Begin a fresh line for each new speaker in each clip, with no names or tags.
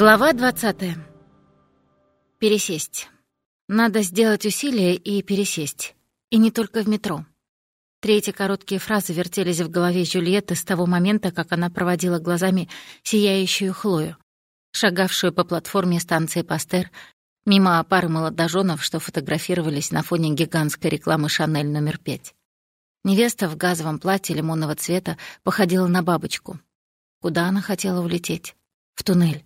Глава 20. Пересесть. Надо сделать усилие и пересесть. И не только в метро. Третьи короткие фразы вертелись в голове Жюльетты с того момента, как она проводила глазами сияющую Хлою, шагавшую по платформе станции Пастер, мимо пары молодоженов, что фотографировались на фоне гигантской рекламы «Шанель номер пять». Невеста в газовом платье лимонного цвета походила на бабочку. Куда она хотела улететь? В туннель.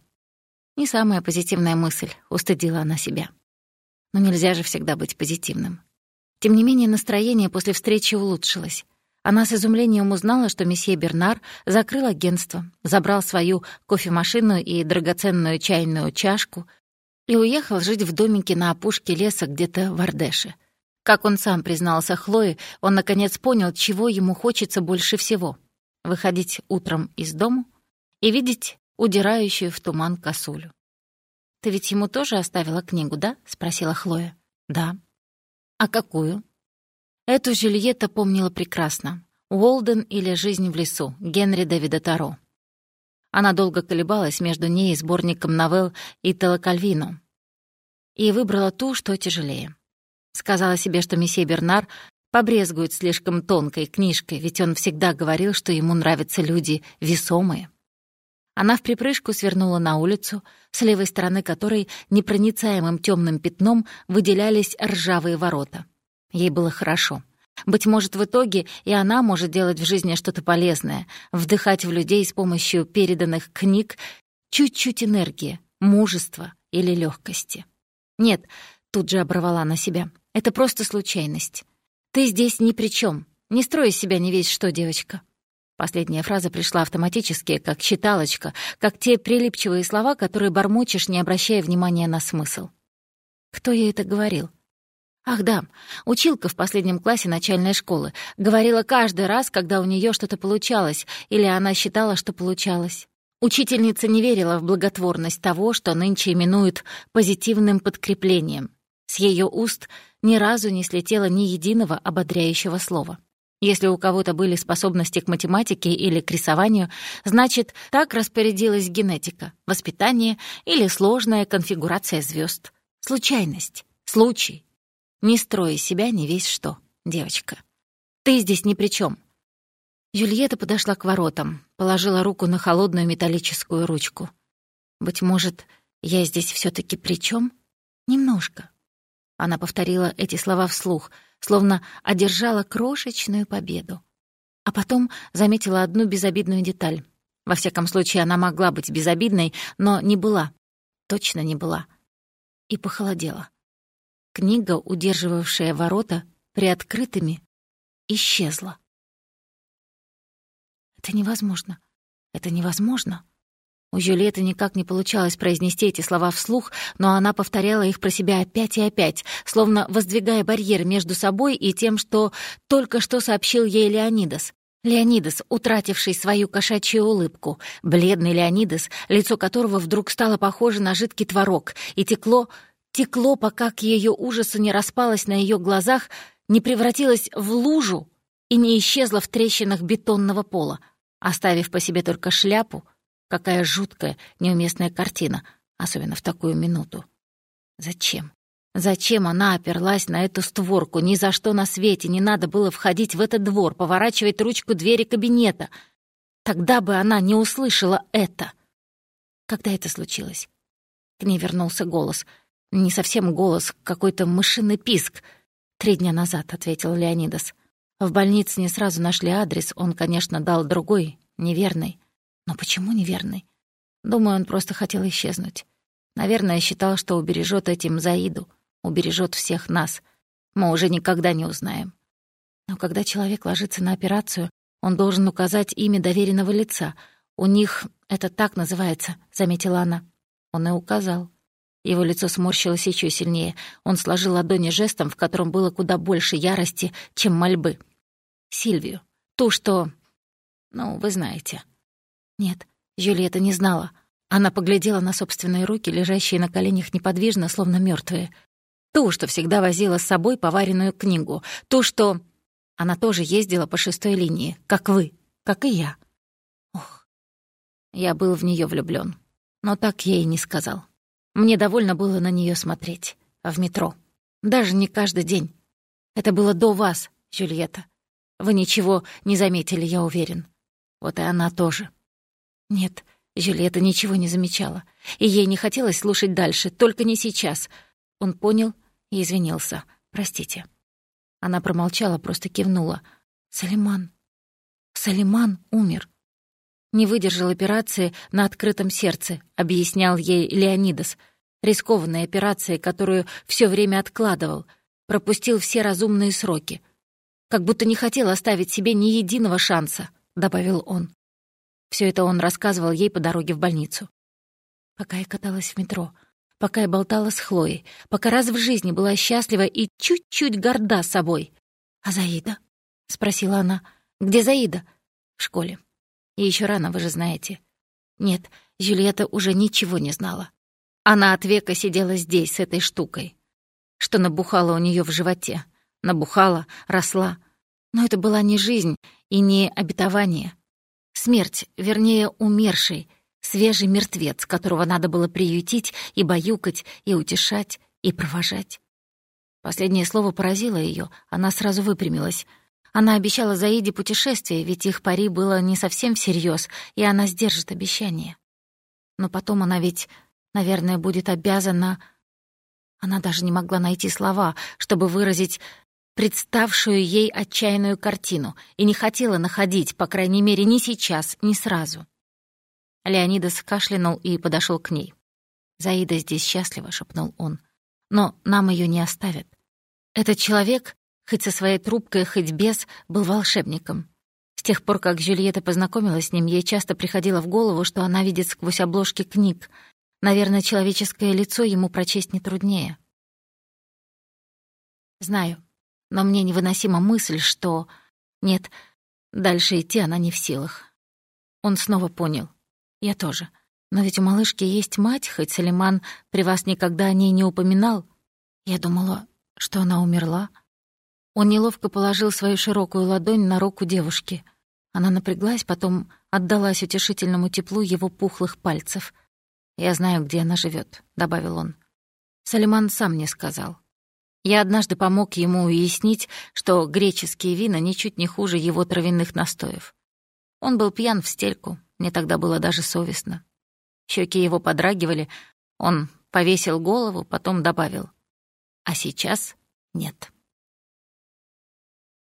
Не самая позитивная мысль, устыдила она себя. Но нельзя же всегда быть позитивным. Тем не менее, настроение после встречи улучшилось. Она с изумлением узнала, что месье Бернар закрыл агентство, забрал свою кофемашину и драгоценную чайную чашку и уехал жить в домике на опушке леса где-то в Ардеше. Как он сам признался Хлое, он наконец понял, чего ему хочется больше всего — выходить утром из дому и видеть удирающую в туман косулю. «Ты ведь ему тоже оставила книгу, да?» — спросила Хлоя. «Да». «А какую?» Эту Жюльетта помнила прекрасно. «Уолден» или «Жизнь в лесу» Генри Дэвида Таро. Она долго колебалась между ней и сборником новелл Итала Кальвино и выбрала ту, что тяжелее. Сказала себе, что месье Бернар побрезгует слишком тонкой книжкой, ведь он всегда говорил, что ему нравятся люди весомые. Она в припрыжку свернула на улицу, с левой стороны которой непроницаемым темным пятном выделялись ржавые ворота. Ей было хорошо. Быть может, в итоге и она может делать в жизни что-то полезное, вдыхать в людей с помощью переданных книг чуть-чуть энергии, мужества или легкости. Нет, тут же оборвала на себя. Это просто случайность. Ты здесь ни при чем. Не строй из себя не весь что, девочка. Последняя фраза пришла автоматически, как читалочка, как те прилипчивые слова, которые бормочешь, не обращая внимания на смысл. Кто ей это говорил? Ах да, училка в последнем классе начальной школы. Говорила каждый раз, когда у нее что-то получалось, или она считала, что получалось. Учительница не верила в благотворность того, что нынче именуют позитивным подкреплением. С ее уст ни разу не слетело ни единого ободряющего слова. Если у кого-то были способности к математике или к рисованию, значит, так распорядилась генетика, воспитание или сложная конфигурация звезд. Случайность, случай. Не строй себя не весь что, девочка. Ты здесь ни при чем. Юльета подошла к воротам, положила руку на холодную металлическую ручку. «Быть может, я здесь все таки при чем? Немножко». Она повторила эти слова вслух — словно одержала крошечную победу. А потом заметила одну безобидную деталь. Во всяком случае, она могла быть безобидной, но не была. Точно не была. И похолодела. Книга, удерживавшая ворота приоткрытыми, исчезла. «Это невозможно. Это невозможно», у Жюльетты никак не получалось произнести эти слова вслух, но она повторяла их про себя опять и опять, словно воздвигая барьер между собой и тем, что только что сообщил ей Леонидас. Леонидас, утративший свою кошачью улыбку, бледный Леонидас, лицо которого вдруг стало похоже на жидкий творог, и текло, текло, пока к ее ужасу не распалось на ее глазах, не превратилось в лужу и не исчезло в трещинах бетонного пола, оставив по себе только шляпу, Какая жуткая, неуместная картина, особенно в такую минуту. Зачем? Зачем она оперлась на эту створку? Ни за что на свете не надо было входить в этот двор, поворачивать ручку двери кабинета. Тогда бы она не услышала это. Когда это случилось? К ней вернулся голос. Не совсем голос, какой-то мышиный писк. «Три дня назад», — ответил Леонидас. В больнице не сразу нашли адрес, он, конечно, дал другой, неверный. Но почему неверный? Думаю, он просто хотел исчезнуть. Наверное, считал, что убережет этим Заиду, убережет всех нас. Мы уже никогда не узнаем. Но когда человек ложится на операцию, он должен указать имя доверенного лица. У них это так называется, заметила она. Он и указал. Его лицо сморщилось еще сильнее. Он сложил ладони жестом, в котором было куда больше ярости, чем мольбы. Сильвию. Ту, что... Ну, вы знаете. Нет, Юлиета не знала. Она поглядела на собственные руки, лежащие на коленях неподвижно, словно мертвые. Ту, что всегда возила с собой поваренную книгу. Ту, что... Она тоже ездила по шестой линии, как вы, как и я. Ох, я был в нее влюблён. Но так я и не сказал. Мне довольно было на нее смотреть. А в метро. Даже не каждый день. Это было до вас, Джульетта. Вы ничего не заметили, я уверен. Вот и она тоже. Нет, Джульетта ничего не замечала. И ей не хотелось слушать дальше, только не сейчас. Он понял и извинился. Простите. Она промолчала, просто кивнула. Салиман. Салиман умер. Не выдержал операции на открытом сердце, объяснял ей Леонидас. Рискованная операция, которую все время откладывал. Пропустил все разумные сроки. Как будто не хотел оставить себе ни единого шанса, добавил он. Все это он рассказывал ей по дороге в больницу. Пока я каталась в метро, пока я болтала с Хлоей, пока раз в жизни была счастлива и чуть-чуть горда собой. «А Заида?» — спросила она. «Где Заида?» «В школе. И еще рано, вы же знаете. Нет, Жюльетта уже ничего не знала. Она от века сидела здесь с этой штукой, что набухала у нее в животе. Набухала, росла. Но это была не жизнь и не обетование. Смерть, вернее, умерший, свежий мертвец, которого надо было приютить и баюкать, и утешать, и провожать. Последнее слово поразило ее, она сразу выпрямилась — она обещала Заиде путешествие, ведь их пари было не совсем всерьез, и она сдержит обещание. Но потом она ведь, наверное, будет обязана... Она даже не могла найти слова, чтобы выразить представшую ей отчаянную картину, и не хотела находить, по крайней мере, ни сейчас, ни сразу. Леонидас кашлянул и подошел к ней. «Заида здесь счастлива», — шепнул он. «Но нам ее не оставят. Этот человек хоть со своей трубкой, хоть без, был волшебником. С тех пор, как Жюльетта познакомилась с ним, ей часто приходило в голову, что она видит сквозь обложки книг. Наверное, человеческое лицо ему прочесть не труднее. Знаю, но мне невыносима мысль, что... Нет, дальше идти она не в силах. Он снова понял. Я тоже. Но ведь у малышки есть мать, хоть Салиман при вас никогда о ней не упоминал. Я думала, что она умерла. Он неловко положил свою широкую ладонь на руку девушки. Она напряглась, потом отдалась утешительному теплу его пухлых пальцев. «Я знаю, где она живет, добавил он. Салиман сам мне сказал. Я однажды помог ему уяснить, что греческие вина ничуть не хуже его травяных настоев. Он был пьян в стельку, мне тогда было даже совестно. Щеки его подрагивали, он повесил голову, потом добавил. А сейчас нет.